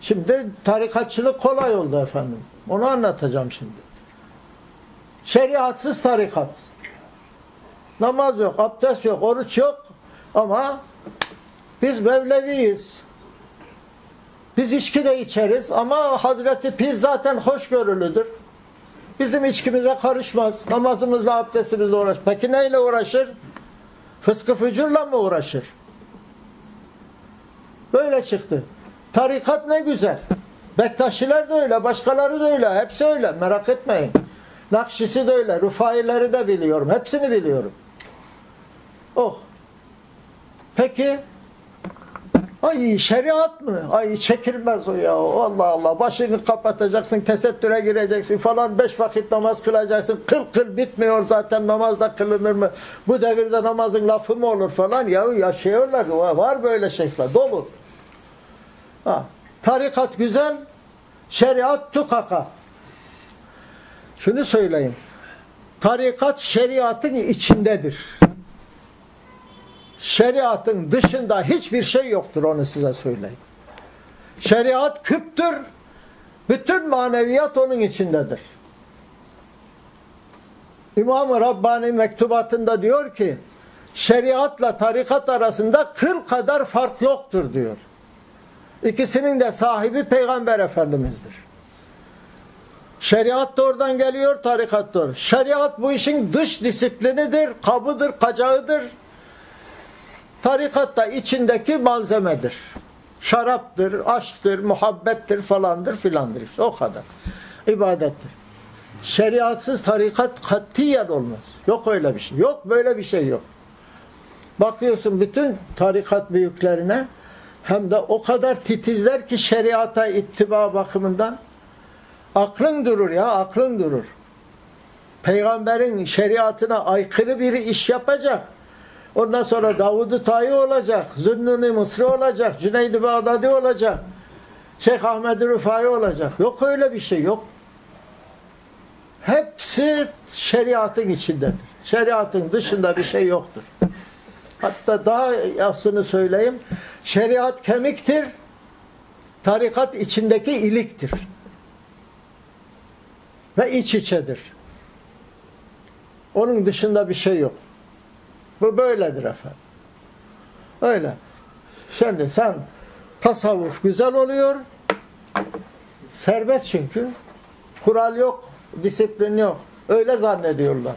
Şimdi tarikatçılık kolay oldu efendim. Onu anlatacağım şimdi. Şeriatsız tarikat. Namaz yok, abdest yok, oruç yok ama biz Mevleviyiz. Biz içki de içeriz ama Hazreti Pir zaten hoşgörülüdür. Bizim içkimize karışmaz. Namazımızla, abdestimizle uğraşır. Peki neyle uğraşır? Fıskı fücurla mı uğraşır? Böyle çıktı. Tarikat ne güzel. Bektaşiler de öyle, başkaları da öyle. Hepsi öyle. Merak etmeyin. Nakşisi de öyle. Rufaileri de biliyorum. Hepsini biliyorum. Oh. Peki Ay şeriat mı? Ay çekilmez o ya. Allah Allah. Başını kapatacaksın, tesettüre gireceksin falan. Beş vakit namaz kılacaksın. Kıl kıl bitmiyor zaten namazda kılınır mı? Bu devirde namazın lafı mı olur falan. Ya yaşıyorlar. Var böyle şeyler. Dolu. Ha. Tarikat güzel. Şeriat tukaka. Şunu söyleyeyim. Tarikat şeriatın içindedir şeriatın dışında hiçbir şey yoktur onu size söyleyeyim. Şeriat küptür. Bütün maneviyat onun içindedir. İmam-ı Rabbani mektubatında diyor ki şeriatla tarikat arasında kıl kadar fark yoktur diyor. İkisinin de sahibi Peygamber Efendimiz'dir. Şeriat da oradan geliyor, tarikat da Şeriat bu işin dış disiplinidir, kabıdır, kacağıdır. Tarikat da içindeki malzemedir. Şaraptır, aşktır, muhabbettir falandır filandır işte o kadar. İbadettir. Şeriatsız tarikat katiyen olmaz. Yok öyle bir şey. Yok böyle bir şey yok. Bakıyorsun bütün tarikat büyüklerine hem de o kadar titizler ki şeriata ittiba bakımından aklın durur ya aklın durur. Peygamberin şeriatına aykırı bir iş yapacak Ondan sonra Davud-u Tayi olacak, Zünnun-i Mısri olacak, Cüneyd-i Bağdadi olacak, Şeyh Ahmed-i Rıfai olacak. Yok öyle bir şey yok. Hepsi şeriatın içindedir. Şeriatın dışında bir şey yoktur. Hatta daha yasını söyleyeyim. Şeriat kemiktir. Tarikat içindeki iliktir. Ve iç içedir. Onun dışında bir şey yok. Bu böyledir efendim. Öyle. Şimdi sen tasavvuf güzel oluyor. Serbest çünkü. Kural yok, disiplin yok. Öyle zannediyorlar.